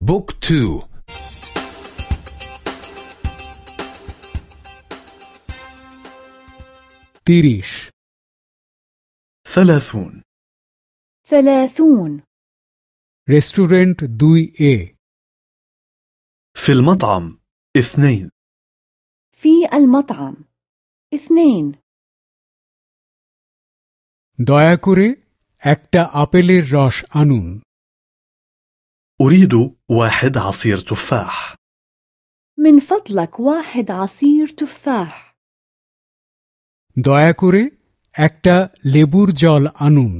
بوك تو তিরিশ ثلاثون ثلاثون রেস্টুরেন্ট দুই এ في المطعم اثنين في المطعم اثنين দয়া করে একটা আপেলের রস আনুন أريد واحد عصير تفاح من فضلك واحد عصير تفاح দয়া করে একটা লেবুর জল আনুন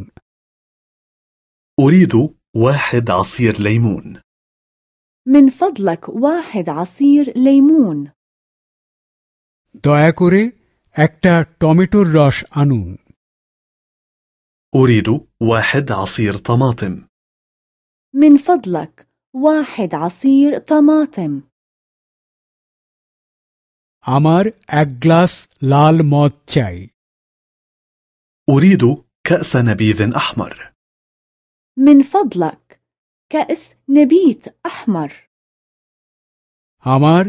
أريد واحد عصير ليمون من فضلك واحد عصير ليمون দয়া করে একটা টমেটোর রস আনুন أريد واحد عصير طماطم من فضلك واحد عصير طماطم আমার এক গ্লাস লাল মদ চাই أريد كأس نبيذ أحمر من فضلك كأس نبيت أحمر আমার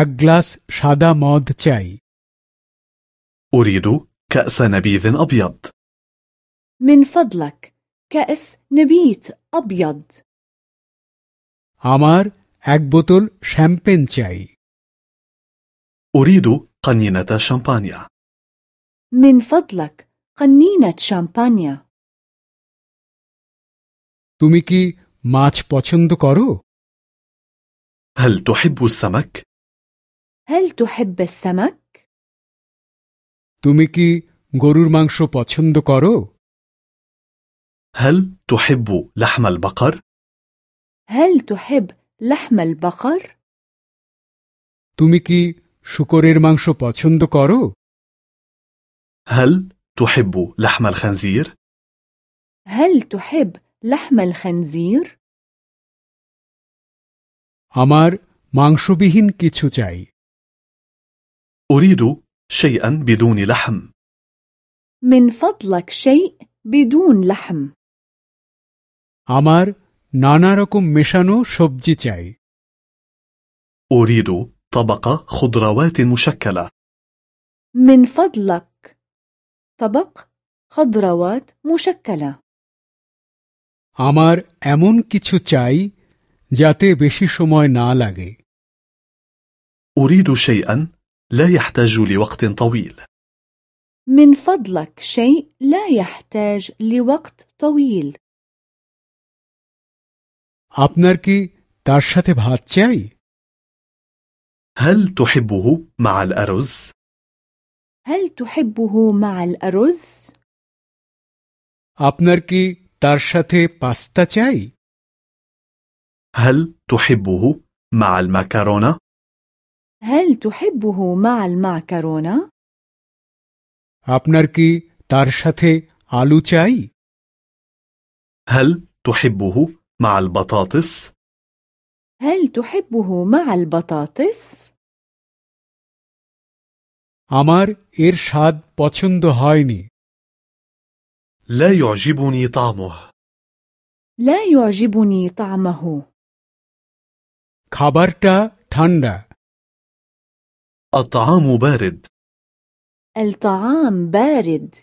এক গ্লাস সাদা মদ চাই أريد كأس نبيذ أبيض من فضلك كأس نبيت أبيض আমার এক বোতল শ্যাম্পেন চাই أريد قنينة شامبانيا من فضلك قنينة شامبانيا তুমি কি মাছ পছন্দ করো هل تحب السمك؟ هل تحب السمك؟ তুমি কি গরুর মাংস পছন্দ করো هل تحب لحم البقر؟ هل تحب لحم البقر؟ তুমি কি শুকরের মাংস পছন্দ করো هل تحب لحم الخنزير؟ هل تحب لحم الخنزير؟ আমার মাংসবিহীন কিছু চাই أريد شيئا بدون لحم من فضلك شيء بدون لحم আমার নানা রকম মেশানো সবজি চাই أريد طبق خضروات مشكلة من فضلك طبق خضروات مشكلة আমার এমন কিছু চাই যাতে বেশি সময় না লাগে أريد شيئا لا يحتاج لوقت طويل من فضلك شيء لا يحتاج لوقت طويل আপনার কি তার সাথে ভাত চাই هل تحبه مع الأرز؟ هل تحبه مع الأرز؟ আপনার কি তার সাথে পাস্তা চাই هل تحبه مع المكرونة؟ هل تحبه مع المعكرونة؟ আপনার কি তার সাথে আলু চাই هل تحبه مع البطاطس؟ هل تحبه مع البطاطس؟ আমার এর স্বাদ পছন্দ হয়নি لا يعجبني طعمه لا يعجبني طعمه খাবারটা ঠান্ডা الطعام بارد الطعام بارد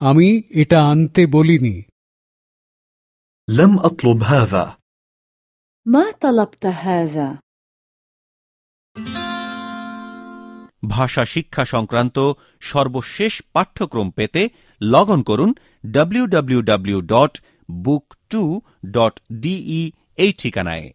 আমি এটা আনতে বলিনি لم أطلب هذا ما طلبت هذا ভাষা শিক্ষা সংক্রান্ত সর্বশেষ পাঠ্যক্রম পেতে লগ অন করুন www.book2.de এই ঠিকানায়